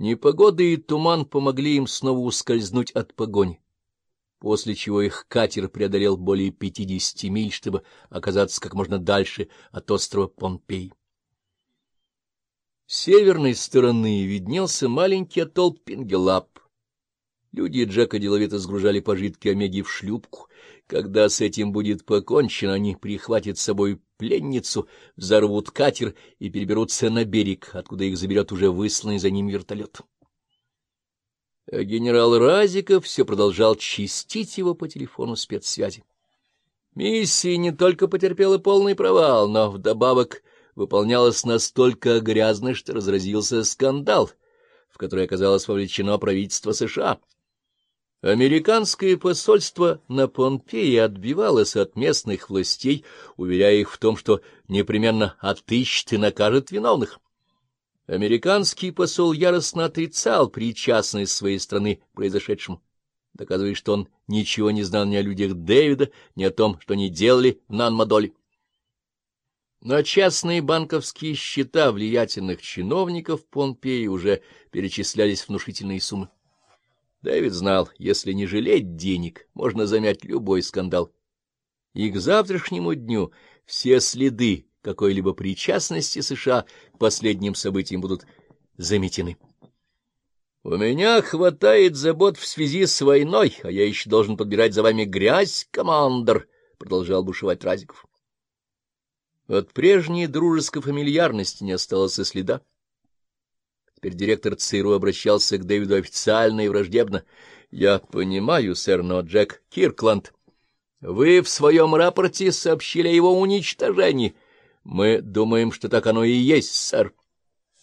Непогода и туман помогли им снова ускользнуть от погони, после чего их катер преодолел более пятидесяти миль, чтобы оказаться как можно дальше от острова Помпей. С северной стороны виднелся маленький атолл Пингелап. Люди Джека деловито сгружали пожитки Омеги в шлюпку. Когда с этим будет покончено, они прихватят с собой пленницу, взорвут катер и переберутся на берег, откуда их заберет уже высланный за ним вертолет. А генерал Разиков все продолжал чистить его по телефону спецсвязи. Миссия не только потерпела полный провал, но вдобавок выполнялась настолько грязно, что разразился скандал, в который оказалось вовлечено правительство США. Американское посольство на Помпее отбивалось от местных властей, уверяя их в том, что непременно отыщет и накажет виновных. Американский посол яростно отрицал причастность своей страны к произошедшему, доказывая, что он ничего не знал ни о людях Дэвида, ни о том, что они делали в Нанмадоле. На частные банковские счета влиятельных чиновников Помпеи уже перечислялись внушительные суммы. Дэвид знал, если не жалеть денег, можно замять любой скандал. И к завтрашнему дню все следы какой-либо причастности США к последним событиям будут заметены. — У меня хватает забот в связи с войной, а я еще должен подбирать за вами грязь, командор, — продолжал бушевать Разиков. От прежней дружеской фамильярности не осталось и следа. Теперь директор ЦРУ обращался к Дэвиду официально и враждебно. — Я понимаю, сэр, но Джек Киркланд... Вы в своем рапорте сообщили о его уничтожении. Мы думаем, что так оно и есть, сэр.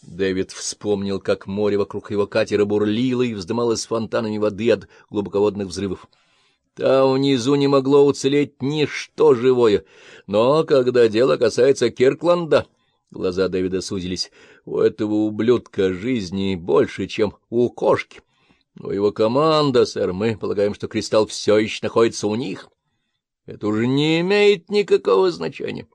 Дэвид вспомнил, как море вокруг его катера бурлило и вздымалось фонтанами воды от глубоководных взрывов. Там внизу не могло уцелеть ничто живое. Но когда дело касается Киркланда... Глаза Дэвида сузились. У этого ублюдка жизни больше, чем у кошки. Но его команда, сэр, мы полагаем, что кристалл все еще находится у них. Это уже не имеет никакого значения.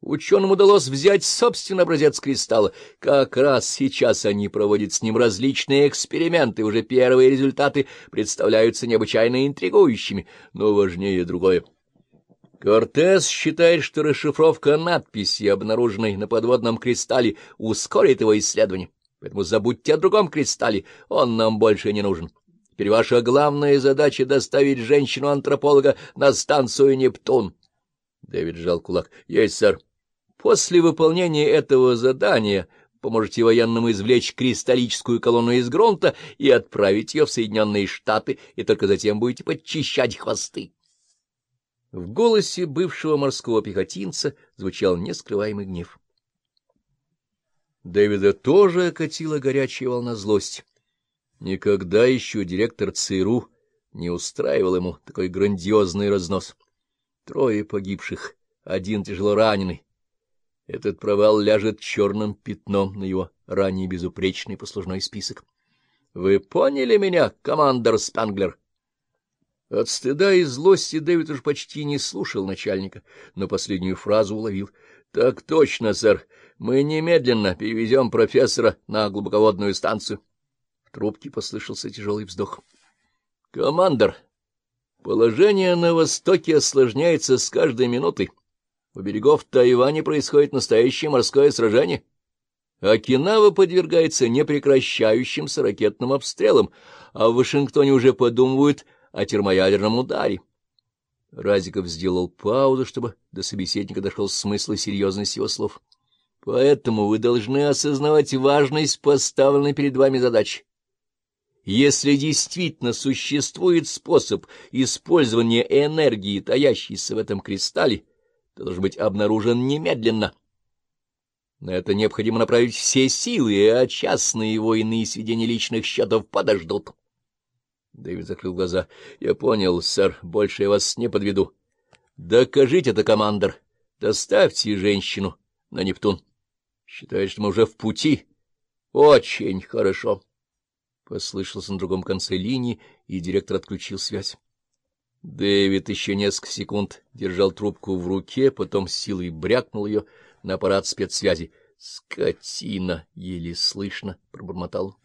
Ученым удалось взять собственный образец кристалла. Как раз сейчас они проводят с ним различные эксперименты, уже первые результаты представляются необычайно интригующими, но важнее другое — Кортес считает, что расшифровка надписи, обнаруженной на подводном кристалле, ускорит его исследование. Поэтому забудьте о другом кристалле, он нам больше не нужен. Теперь ваша главная задача — доставить женщину-антрополога на станцию «Нептун». Дэвид сжал кулак. — Есть, сэр. После выполнения этого задания поможете военному извлечь кристаллическую колонну из грунта и отправить ее в Соединенные Штаты, и только затем будете подчищать хвосты. В голосе бывшего морского пехотинца звучал нескрываемый гнев. Дэвида тоже окатила горячая волна злости. Никогда еще директор ЦРУ не устраивал ему такой грандиозный разнос. Трое погибших, один тяжело раненый. Этот провал ляжет черным пятном на его ранее безупречный послужной список. — Вы поняли меня, командор Спанглер? От стыда и злости Дэвид уж почти не слушал начальника, но последнюю фразу уловил. — Так точно, сэр. Мы немедленно перевезем профессора на глубоководную станцию. В трубке послышался тяжелый вздох. — Командор, положение на Востоке осложняется с каждой минутой. У берегов Тайваня происходит настоящее морское сражение. Окинава подвергается непрекращающимся ракетным обстрелам, а в Вашингтоне уже подумывают о термоядерном ударе. Разиков сделал паузу, чтобы до собеседника дошел смысл и серьезность его слов. Поэтому вы должны осознавать важность поставленной перед вами задачи. Если действительно существует способ использования энергии, таящейся в этом кристалле, то должен быть обнаружен немедленно. На это необходимо направить все силы, а частные войны и сведения личных счетов подождут. Дэвид закрыл глаза. — Я понял, сэр, больше я вас не подведу. — Докажите это, командор. Доставьте женщину на Нептун. Считает, что мы уже в пути. — Очень хорошо. Послышался на другом конце линии, и директор отключил связь. Дэвид еще несколько секунд держал трубку в руке, потом силой брякнул ее на аппарат спецсвязи. — Скотина! — еле слышно пробормотал.